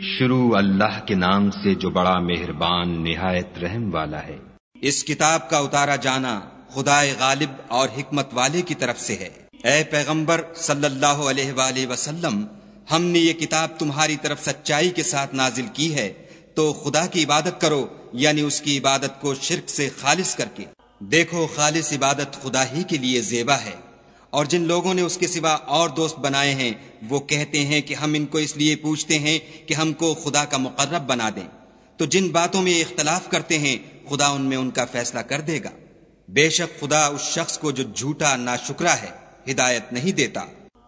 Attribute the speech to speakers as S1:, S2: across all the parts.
S1: شروع اللہ کے نام سے جو بڑا مہربان نہایت رحم والا ہے۔
S2: اس کتاب کا اتارا جانا خدا غالب اور حکمت والے کی طرف سے ہے۔ اے پیغمبر صلی اللہ علیہ وآلہ وسلم، ہم نے یہ کتاب تمہاری طرف سچائی کے ساتھ نازل کی ہے، تو خدا کی عبادت کرو یعنی اس کی عبادت کو شرک سے خالص کر کے۔ دیکھو، خالص عبادت خدا ہی کے لیے زیبا ہے، اور جن لوگوں نے اس کے سوا اور دوست بنائے ہیں وہ کہتے ہیں کہ ہم ان کو اس لیے پوچھتے ہیں کہ ہم کو خدا کا مقرب بنا دیں۔ تو جن باتوں میں اختلاف کرتے ہیں، خدا ان میں ان کا فیصلہ کر دے گا۔ بے شک خدا اس شخص کو جو جھوٹا نا شکرا ہے، ہدایت نہیں دیتا۔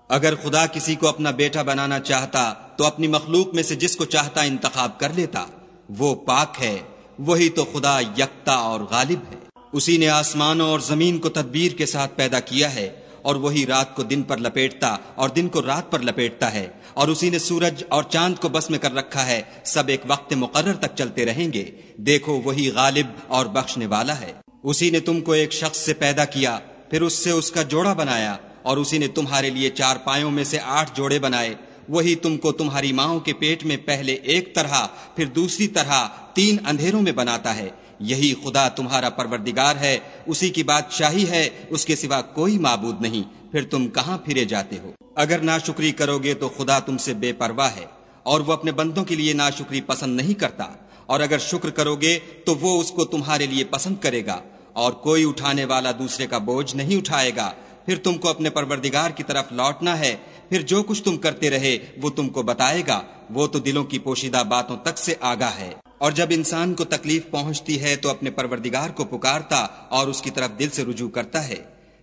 S2: اگر خدا کسی کو اپنا بیٹا بنانا چاہتا، تو اپنی مخلوق میں سے جس کو چاہتا انتخاب کر لیتا۔ وہ پاک ہے، وہی تو خدا یکتا اور غالب ہے۔ اسی نے آسمانوں اور زمین کو تدبیر کے ساتھ پیدا کیا ہے۔ اور وہی رات کو دن پر لپیٹتا اور دن کو رات پر لپیٹتا ہے اور اسی نے سورج اور چاند کو بس میں کر رکھا ہے، سب ایک وقت مقرر تک چلتے رہیں گے۔ دیکھو، وہی غالب اور بخشنے والا ہے۔ اسی نے تم کو ایک شخص سے پیدا کیا، پھر اس سے اس کا جوڑا بنایا اور اسی نے تمہارے لیے چار پایوں میں سے آٹھ جوڑے بنائے۔ وہی تم کو تمہاری ماؤں کے پیٹ میں پہلے ایک طرح، پھر دوسری طرح تین اندھیروں میں بناتا ہے۔ یہی خدا تمہارا پروردگار ہے، اسی کی بادشاہی ہے، اس کے سوا کوئی معبود نہیں، پھر تم کہاں پھرے جاتے ہو؟ اگر ناشکری کرو گے تو خدا تم سے بے پرواہ ہے، اور وہ اپنے بندوں کے لیے ناشکری پسند نہیں کرتا، اور اگر شکر کرو گے تو وہ اس کو تمہارے لیے پسند کرے گا، اور کوئی اٹھانے والا دوسرے کا بوجھ نہیں اٹھائے گا، پھر تم کو اپنے پروردگار کی طرف لوٹنا ہے، پھر جو کچھ تم کرتے رہے وہ تم کو بتائے گا، وہ تو دلوں کی پوشیدہ باتوں تک سے آگاہ ہے۔ اور جب انسان کو تکلیف پہنچتی ہے تو اپنے پروردگار کو پکارتا اور اس کی طرف دل سے رجوع کرتا ہے۔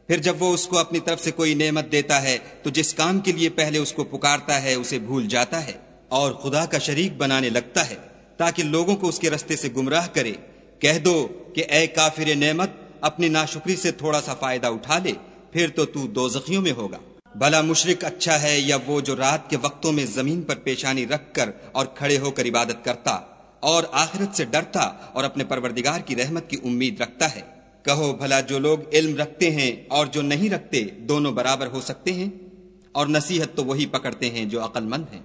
S2: پھر جب وہ اس کو اپنی طرف سے کوئی نعمت دیتا ہے تو جس کام کے لیے پہلے اس کو پکارتا ہے اسے بھول جاتا ہے اور خدا کا شریک بنانے لگتا ہے تاکہ لوگوں کو اس کے رستے سے گمراہ کرے۔ کہہ دو کہ اے کافر نعمت، اپنی ناشکری سے تھوڑا سا فائدہ اٹھا لے، پھر تو تو دو زخیوں میں ہوگا۔ بھلا مشرق اچھا ہے یا وہ جو رات کے وقتوں میں زمین پر پیشانی رکھ کر اور کھڑے ہو کر عبادت کرتا؟ اور آخرت سے ڈرتا اور اپنے پروردگار کی رحمت کی امید رکھتا ہے۔ کہو بھلا جو لوگ علم رکھتے ہیں اور جو نہیں رکھتے دونوں برابر ہو سکتے ہیں؟ اور نصیحت تو وہی پکڑتے ہیں جو عقل مند ہیں۔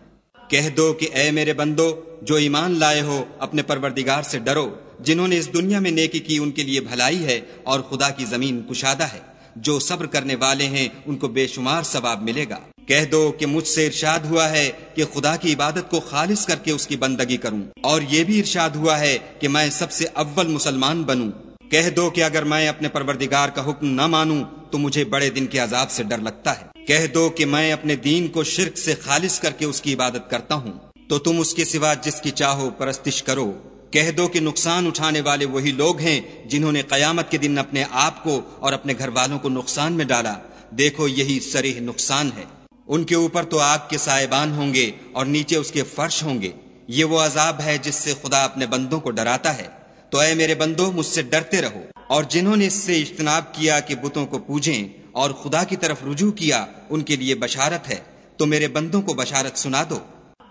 S2: کہہ دو کہ اے میرے بندو، جو ایمان لائے ہو، اپنے پروردگار سے ڈرو۔ جنہوں نے اس دنیا میں نیکی کی، ان کے لیے بھلائی ہے اور خدا کی زمین کشادہ ہے۔ جو صبر کرنے والے ہیں، ان کو بے شمار ثواب ملے گا۔ کہہ دو کہ مجھ سے ارشاد ہوا ہے کہ خدا کی عبادت کو خالص کر کے اس کی بندگی کروں۔ اور یہ بھی ارشاد ہوا ہے کہ میں سب سے اول مسلمان بنوں۔ کہہ دو کہ اگر میں اپنے پروردگار کا حکم نہ مانوں، تو مجھے بڑے دن کے عذاب سے ڈر لگتا ہے۔ کہہ دو کہ میں اپنے دین کو شرک سے خالص کر کے اس کی عبادت کرتا ہوں۔ تو تم اس کے سوا جس کی چاہو، پرستش کرو۔ کہہ دو کہ نقصان اٹھانے والے وہی لوگ ہیں جنہوں نے قیامت کے دن اپنے آپ کو اور اپنے گھر والوں کو نقصان میں ڈالا۔ دیکھو، یہی سریح نقصان ہے۔ ان کے اوپر تو آگ کے سائبان ہوں گے اور نیچے اس کے فرش ہوں گے۔ یہ وہ عذاب ہے جس سے خدا اپنے بندوں کو ڈراتا ہے۔ تو اے میرے بندوں مجھ سے ڈرتے رہو۔ اور جنہوں نے اس سے اجتناب کیا کہ بتوں کو پوجیں اور خدا کی طرف رجوع کیا، ان کے لیے بشارت ہے۔ تو میرے بندوں کو بشارت سنا دو۔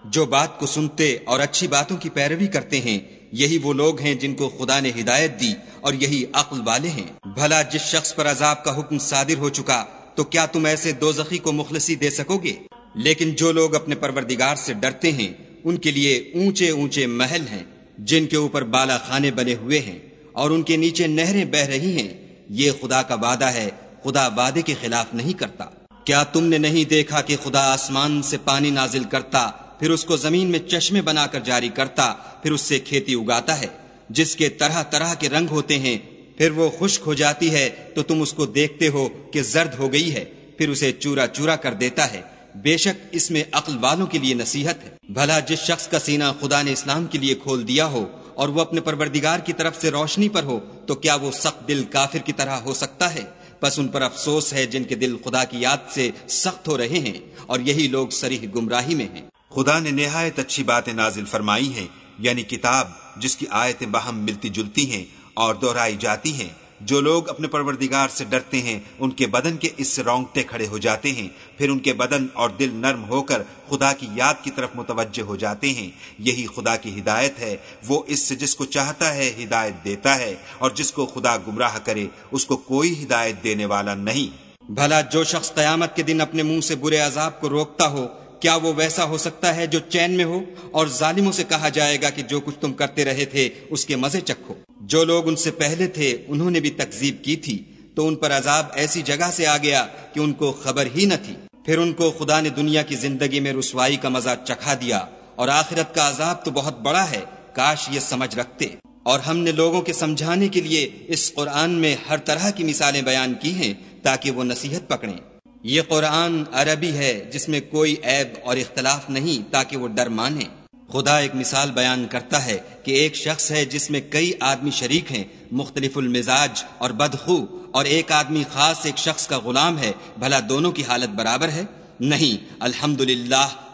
S2: جو بات کو سنتے اور اچھی باتوں کی پیروی کرتے ہیں یہی وہ لوگ ہیں جن کو خدا نے ہدایت دی اور یہی عقل والے ہیں۔ بھلا جس شخص پر عذاب کا حکم صادر ہو چکا، تو کیا تم ایسے دو زخی کو مخلصی دے سکو گے؟ لیکن جو لوگ اپنے پروردگار سے ڈرتے ہیں، ان کے لیے اونچے اونچے محل ہیں، جن کے اوپر بالا خانے بنے ہوئے ہیں اور ان کے نیچے نہریں بہ رہی ہیں۔ یہ خدا کا وعدہ ہے، خدا وعدے کے خلاف نہیں کرتا۔ کیا تم نے نہیں دیکھا کہ خدا آسمان سے پانی نازل کرتا پھر اس کو زمین میں چشمے بنا کر جاری کرتا، پھر اس سے کھیتی اگاتا ہے۔ جس کے طرح طرح کے رنگ ہوتے ہیں، پھر وہ خشک ہو جاتی ہے۔ تو تم اس کو دیکھتے ہو کہ زرد ہو گئی ہے، پھر اسے چورا چورا کر دیتا ہے۔ بے شک اس میں عقل والوں کے لیے نصیحت ہے۔ بھلا جس شخص کا سینہ خدا نے اسلام کے لیے کھول دیا ہو اور وہ اپنے پروردگار کی طرف سے روشنی پر ہو، تو کیا وہ سخت دل کافر کی طرح ہو سکتا ہے؟ بس ان پر افسوس ہے جن کے دل خدا کی یاد سے سخت ہو رہے ہیں اور یہی لوگ سریح گمراہی میں ہیں۔
S3: خدا نے نہایت اچھی باتیں نازل فرمائی ہیں یعنی کتاب جس کی آیتیں باہم ملتی جلتی ہیں اور دہرائی جاتی ہیں۔ جو لوگ اپنے پروردگار سے ڈرتے ہیں، ان کے بدن کے اس سے رونگٹے کھڑے ہو جاتے ہیں۔ پھر ان کے بدن اور دل نرم ہو کر خدا کی یاد کی طرف متوجہ ہو جاتے ہیں۔ یہی خدا کی ہدایت ہے۔ وہ اس سے جس کو چاہتا ہے ہدایت دیتا ہے، اور جس کو خدا گمراہ کرے، اس کو کوئی ہدایت دینے والا نہیں۔
S2: بھلا جو شخص قیامت کے دن اپنے منہ سے برے عذاب کو روکتا ہو کیا وہ ویسا ہو سکتا ہے جو چین میں ہو اور ظالموں سے کہا جائے گا کہ جو کچھ تم کرتے رہے تھے اس کے مزے چکھو۔ جو لوگ ان سے پہلے تھے، انہوں نے بھی تکزیب کی تھی۔ تو ان پر عذاب ایسی جگہ سے آ گیا کہ ان کو خبر ہی نہ تھی۔ پھر ان کو خدا نے دنیا کی زندگی میں رسوائی کا مزہ چکھا دیا اور آخرت کا عذاب تو بہت بڑا ہے۔ کاش یہ سمجھ رکھتے۔ اور ہم نے لوگوں کے سمجھانے کے لیے اس قرآن میں ہر طرح کی مثالیں بیان کی ہیں تاکہ وہ نصیحت پکڑیں۔ یہ قرآن عربی ہے جس میں کوئی عیب اور اختلاف نہیں تاکہ وہ ڈر مانے۔ خدا ایک مثال بیان کرتا ہے کہ ایک شخص ہے جس میں کئی آدمی شریک ہیں، مختلف المزاج اور بدخو، اور ایک آدمی خاص ایک شخص کا غلام ہے، بھلا دونوں کی حالت برابر ہے؟ نہیں الحمد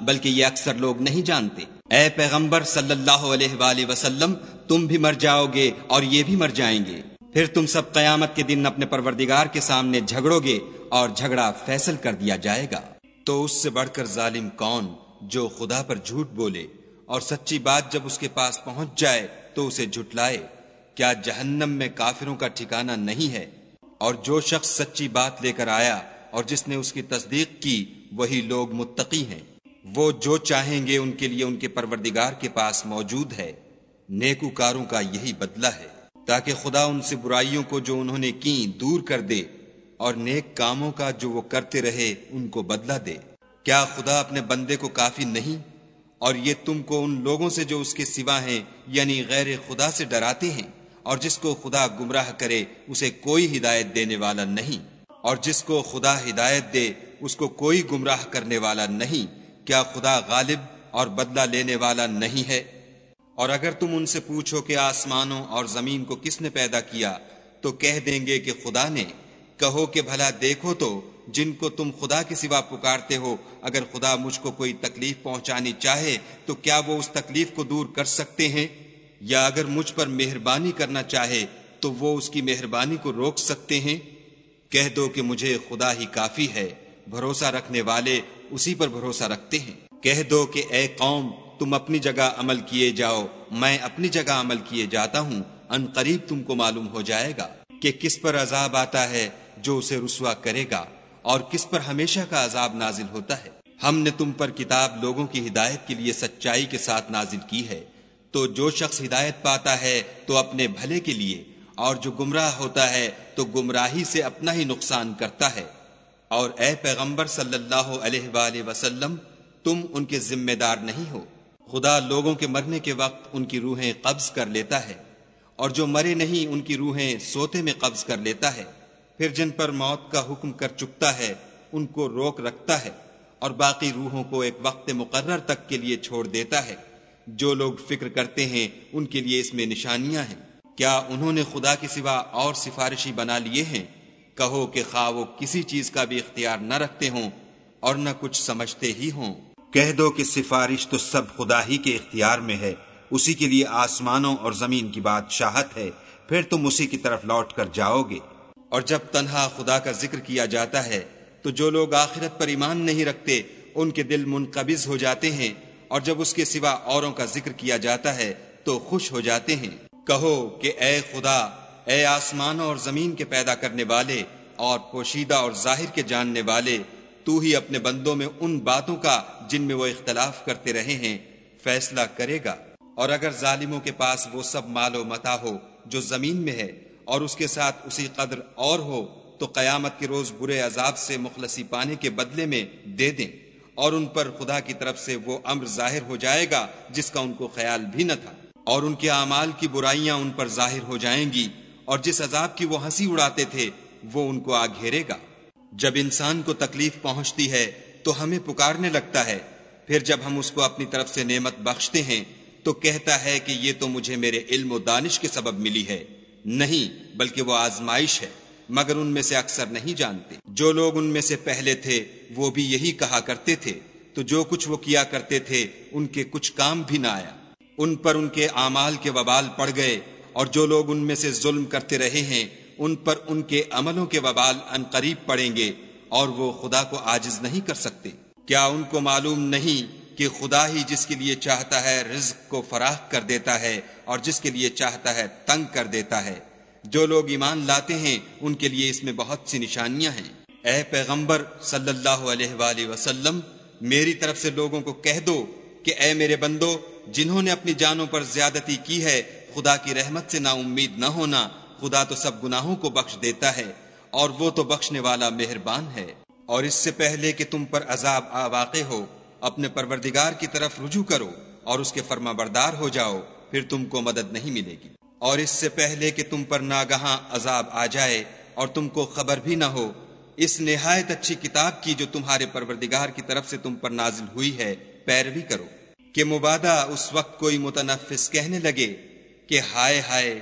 S2: بلکہ یہ اکثر لوگ نہیں جانتے۔ اے پیغمبر صلی اللہ علیہ وآلہ وسلم، تم بھی مر جاؤ گے اور یہ بھی مر جائیں گے۔ پھر تم سب قیامت کے دن اپنے پروردگار کے سامنے جھگڑو گے اور جھگڑا فیصل کر دیا جائے گا۔ تو اس سے بڑھ کر ظالم کون جو خدا پر جھوٹ بولے اور سچی بات جب اس کے پاس پہنچ جائے تو اسے جھٹلائے۔ کیا جہنم میں کافروں کا ٹھکانہ نہیں ہے؟ اور جو شخص سچی بات لے کر آیا اور جس نے اس کی تصدیق کی، وہی لوگ متقی ہیں۔ وہ جو چاہیں گے ان کے لیے ان کے پروردگار کے پاس موجود ہے۔ نیکوکاروں کا یہی بدلہ ہے۔ تاکہ خدا ان سے برائیوں کو جو انہوں نے کی دور کر دے اور نیک کاموں کا جو وہ کرتے رہے ان کو بدلہ دے۔ کیا خدا اپنے بندے کو کافی نہیں؟ اور یہ تم کو ان لوگوں سے جو اس کے سوا ہیں یعنی غیر خدا سے ڈراتے ہیں، اور جس کو خدا گمراہ کرے، اسے کوئی ہدایت دینے والا نہیں۔ اور جس کو خدا ہدایت دے، اس کو کوئی گمراہ کرنے والا نہیں۔ کیا خدا غالب اور بدلہ لینے والا نہیں ہے؟ اور اگر تم ان سے پوچھو کہ آسمانوں اور زمین کو کس نے پیدا کیا، تو کہہ دیں گے کہ خدا نے۔ کہو کہ بھلا دیکھو تو جن کو تم خدا کے سوا پکارتے ہو، اگر خدا مجھ کو کوئی تکلیف پہنچانی چاہے تو کیا وہ اس تکلیف کو دور کر سکتے ہیں؟ یا اگر مجھ پر مہربانی کرنا چاہے تو وہ اس کی مہربانی کو روک سکتے ہیں؟ کہہ دو کہ مجھے خدا ہی کافی ہے، بھروسہ رکھنے والے اسی پر بھروسہ رکھتے ہیں۔ کہہ دو کہ اے قوم، تم اپنی جگہ عمل کیے جاؤ، میں اپنی جگہ عمل کیے جاتا ہوں، ان قریب تم کو معلوم ہو جائے گا کہ کس پر عذاب آتا ہے جو اسے رسوا کرے گا اور کس پر ہمیشہ کا عذاب نازل ہوتا ہے۔ ہم نے تم پر کتاب لوگوں کی ہدایت کے لیے سچائی کے ساتھ نازل کی ہے۔ تو جو شخص ہدایت پاتا ہے تو اپنے بھلے کے لیے، اور جو گمراہ ہوتا ہے تو گمراہی سے اپنا ہی نقصان کرتا ہے۔ اور اے پیغمبر صلی اللہ علیہ وآلہ وسلم، تم ان کے ذمہ دار نہیں ہو۔ خدا لوگوں کے مرنے کے وقت ان کی روحیں قبض کر لیتا ہے، اور جو مرے نہیں ان کی روحیں سوتے میں قبض کر لیتا ہے۔ پھر جن پر موت کا حکم کر چکتا ہے، ان کو روک رکھتا ہے اور باقی روحوں کو ایک وقت مقرر تک کے لیے چھوڑ دیتا ہے۔ جو لوگ فکر کرتے ہیں، ان کے لیے اس میں نشانیاں ہیں۔ کیا انہوں نے خدا کے سوا اور سفارشی بنا لیے ہیں؟ کہو کہ خواہ وہ کسی چیز کا بھی اختیار نہ رکھتے ہوں اور نہ کچھ سمجھتے ہی ہوں۔
S3: کہہ دو کہ سفارش تو سب خدا ہی کے اختیار میں ہے۔ اسی کے لیے آسمانوں اور زمین کی بادشاہت ہے۔ پھر تم اسی کی طرف لوٹ کر جاؤ گے۔
S2: اور جب تنہا خدا کا ذکر کیا جاتا ہے، تو جو لوگ آخرت پر ایمان نہیں رکھتے، ان کے دل منقبض ہو جاتے ہیں، اور جب اس کے سوا اوروں کا ذکر کیا جاتا ہے، تو خوش ہو جاتے ہیں۔ کہو کہ اے خدا، اے آسمان اور زمین کے پیدا کرنے والے اور پوشیدہ اور ظاہر کے جاننے والے، تو ہی اپنے بندوں میں ان باتوں کا جن میں وہ اختلاف کرتے رہے ہیں، فیصلہ کرے گا۔ اور اگر ظالموں کے پاس وہ سب مال و متا ہو جو زمین میں ہے اور اس کے ساتھ اسی قدر اور ہو تو قیامت کے روز برے عذاب سے مخلصی پانے کے بدلے میں دے دیں اور ان پر خدا کی طرف سے وہ امر ظاہر ہو جائے گا جس کا ان کو خیال بھی نہ تھا۔ اور ان کے اعمال کی برائیاں ان پر ظاہر ہو جائیں گی اور جس عذاب کی وہ ہنسی اڑاتے تھے وہ ان کو آ گھیرے گا۔ جب انسان کو تکلیف پہنچتی ہے تو ہمیں پکارنے لگتا ہے۔ پھر جب ہم اس کو اپنی طرف سے نعمت بخشتے ہیں تو کہتا ہے کہ یہ تو مجھے میرے علم و دانش کے سبب ملی ہے۔ نہیں، بلکہ وہ آزمائش ہے، مگر ان میں سے اکثر نہیں جانتے۔ جو لوگ ان میں سے پہلے تھے، وہ بھی یہی کہا کرتے تھے۔ تو جو کچھ وہ کیا کرتے تھے، ان کے کچھ کام بھی نہ آیا۔ ان پر ان کے اعمال کے وبال پڑ گئے، اور جو لوگ ان میں سے ظلم کرتے رہے ہیں، ان پر ان کے عملوں کے وبال ان قریب پڑیں گے، اور وہ خدا کو آجز نہیں کر سکتے۔ کیا ان کو معلوم نہیں کہ خدا ہی جس کے لیے چاہتا ہے رزق کو فراہ کر دیتا ہے اور جس کے لیے چاہتا ہے تنگ کر دیتا ہے۔ جو لوگ ایمان لاتے ہیں، ان کے لیے اس میں بہت سی نشانیاں ہیں۔ اے پیغمبر صلی اللہ علیہ وآلہ وسلم، میری طرف سے لوگوں کو کہہ دو کہ اے میرے بندو، جنہوں نے اپنی جانوں پر زیادتی کی ہے، خدا کی رحمت سے نا امید نہ ہونا، خدا تو سب گناہوں کو بخش دیتا ہے اور وہ تو بخشنے والا مہربان ہے۔ اور اس سے پہلے کہ تم پر عذاب آ واقع ہو اپنے پروردگار کی طرف رجوع کرو اور اس کے فرما بردار ہو جاؤ، پھر تم کو مدد نہیں ملے گی۔ اور اس سے پہلے کہ تم پر ناگہاں عذاب آ جائے اور تم کو خبر بھی نہ ہو، اس نہایت اچھی کتاب کی جو تمہارے پروردگار کی طرف سے تم پر نازل ہوئی ہے، پیروی کرو۔ کہ مبادہ اس وقت کوئی متنفس کہنے لگے کہ ہائے ہائے،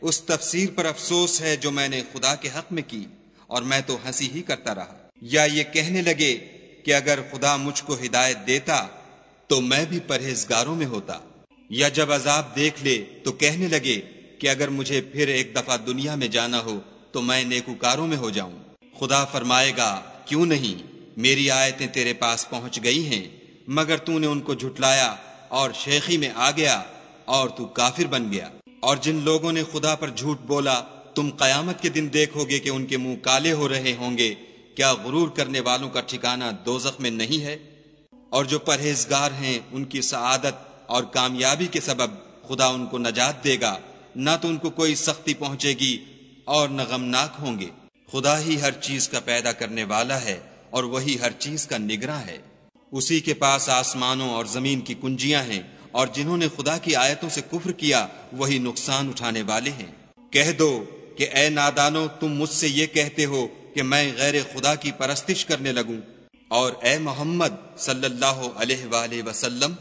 S2: اس تفسیر پر افسوس ہے جو میں نے خدا کے حق میں کی اور میں تو ہنسی ہی کرتا رہا۔ یا یہ کہنے لگے کہ اگر خدا مجھ کو ہدایت دیتا تو میں بھی پرہیزگاروں میں ہوتا۔ یا جب عذاب دیکھ لے تو کہنے لگے کہ اگر مجھے پھر ایک دفعہ دنیا میں جانا ہو تو میں نیکوکاروں میں ہو جاؤں۔ خدا فرمائے گا، کیوں نہیں؟ میری آیتیں تیرے پاس پہنچ گئی ہیں، مگر تو نے ان کو جھٹلایا اور شیخی میں آ گیا اور تو کافر بن گیا۔ اور جن لوگوں نے خدا پر جھوٹ بولا، تم قیامت کے دن دیکھو گے کہ ان کے منہ کالے ہو رہے ہوں گے۔ کیا غرور کرنے والوں کا ٹھکانہ دوزخ میں نہیں ہے؟ اور جو پرہیزگار ہیں، ان کی سعادت اور کامیابی کے سبب خدا ان کو نجات دے گا۔ نہ تو ان کو کوئی سختی پہنچے گی اور نہ غمناک ہوں گے۔ خدا ہی ہر چیز کا پیدا کرنے والا ہے اور وہی ہر چیز کا نگراں ہے۔ اسی کے پاس آسمانوں اور زمین کی کنجیاں ہیں اور جنہوں نے خدا کی آیتوں سے کفر کیا، وہی نقصان اٹھانے والے ہیں۔ کہہ دو کہ اے نادانو تم مجھ سے یہ کہتے ہو کہ میں غیر خدا کی پرستش کرنے لگوں۔ اور اے محمد صلی اللہ علیہ وآلہ وسلم،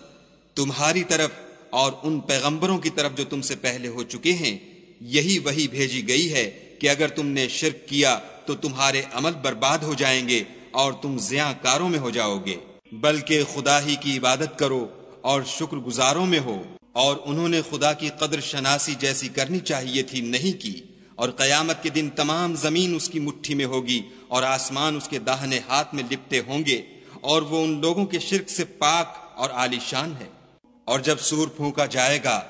S2: تمہاری طرف اور ان پیغمبروں کی طرف جو تم سے پہلے ہو چکے ہیں، یہی وہی بھیجی گئی ہے کہ اگر تم نے شرک کیا تو تمہارے عمل برباد ہو جائیں گے اور تم زیاں کاروں میں ہو جاؤ گے۔ بلکہ خدا ہی کی عبادت کرو اور شکر گزاروں میں ہو۔ اور انہوں نے خدا کی قدر شناسی جیسی کرنی چاہیے تھی نہیں کی۔ اور قیامت کے دن تمام زمین اس کی مٹھی میں ہوگی اور آسمان اس کے داہنے ہاتھ میں لپٹے ہوں گے اور وہ ان لوگوں کے شرک سے پاک اور عالیشان ہے۔ اور جب سور پھونکا جائے گا،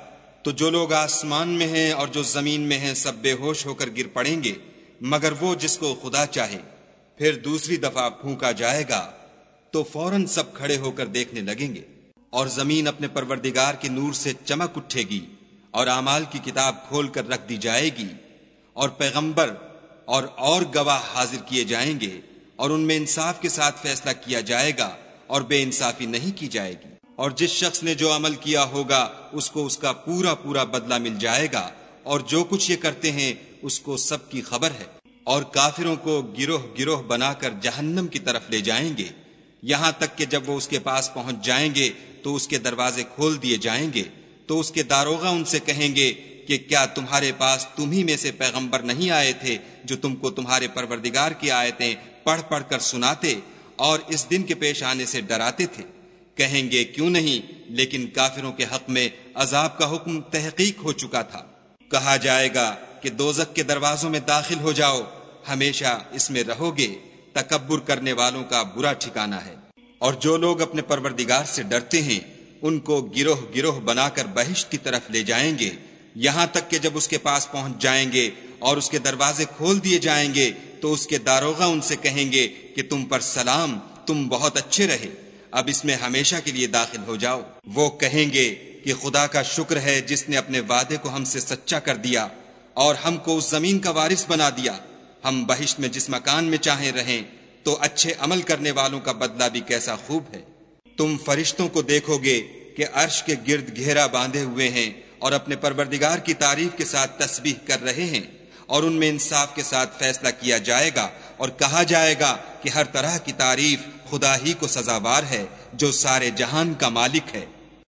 S2: تو جو لوگ آسمان میں ہیں اور جو زمین میں ہیں سب بے ہوش ہو کر گر پڑیں گے، مگر وہ جس کو خدا چاہے۔ پھر دوسری دفعہ پھونکا جائے گا، تو فوراً سب کھڑے ہو کر دیکھنے لگیں گے۔ اور زمین اپنے پروردگار کے نور سے چمک اٹھے گی اور اعمال کی کتاب کھول کر رکھ دی جائے گی۔ اور پیغمبر اور اور گواہ حاضر کیے جائیں گے اور ان میں انصاف کے ساتھ فیصلہ کیا جائے گا اور بے انصافی نہیں کی جائے گی۔ اور جس شخص نے جو عمل کیا ہوگا، اس کو اس کا پورا پورا بدلہ مل جائے گا اور جو کچھ یہ کرتے ہیں، اس کو سب کی خبر ہے۔ اور کافروں کو گروہ گروہ بنا کر جہنم کی طرف لے جائیں گے۔ یہاں تک کہ جب وہ اس کے پاس پہنچ جائیں گے، تو اس کے دروازے کھول دیے جائیں گے۔ تو اس کے داروغہ ان سے کہیں گے کہ کیا تمہارے پاس تم ہی میں سے پیغمبر نہیں آئے تھے جو تم کو تمہارے پروردگار کی آیتیں پڑھ پڑھ کر سناتے اور اس دن کے پیش آنے سے ڈراتے تھے؟ کہیں گے کیوں نہیں، لیکن کافروں کے حق میں عذاب کا حکم تحقیق ہو چکا تھا۔ کہا جائے گا کہ دوزک کے دروازوں میں داخل ہو جاؤ، ہمیشہ اس میں رہو گے، تکبر کرنے والوں کا برا ٹھکانہ ہے۔ اور جو لوگ اپنے پروردگار سے ڈرتے ہیں، ان کو گروہ گروہ بنا کر بہشت کی طرف لے جائیں گے۔ یہاں تک کہ جب اس کے پاس پہنچ جائیں گے اور اس کے دروازے کھول دیے جائیں گے، تو اس کے داروغہ ان سے کہیں گے کہ تم پر سلام، تم بہت اچھے رہے، اب اس میں ہمیشہ کے لیے داخل ہو جاؤ۔ وہ کہیں گے کہ خدا کا شکر ہے جس نے اپنے وعدے کو ہم سے سچا کر دیا اور ہم کو اس زمین کا وارث بنا دیا۔ ہم بہشت میں جس مکان میں چاہیں رہیں، تو اچھے عمل کرنے والوں کا بدلہ بھی کیسا خوب ہے۔ تم فرشتوں کو دیکھو گے کہ عرش کے گرد گھیرا باندھے ہوئے ہیں۔ اور اپنے پروردگار کی تعریف کے ساتھ تسبیح کر رہے ہیں اور ان میں انصاف کے ساتھ فیصلہ کیا جائے گا اور کہا جائے گا کہ ہر طرح کی تعریف خدا ہی کو سزاوار ہے جو سارے جہان کا مالک ہے۔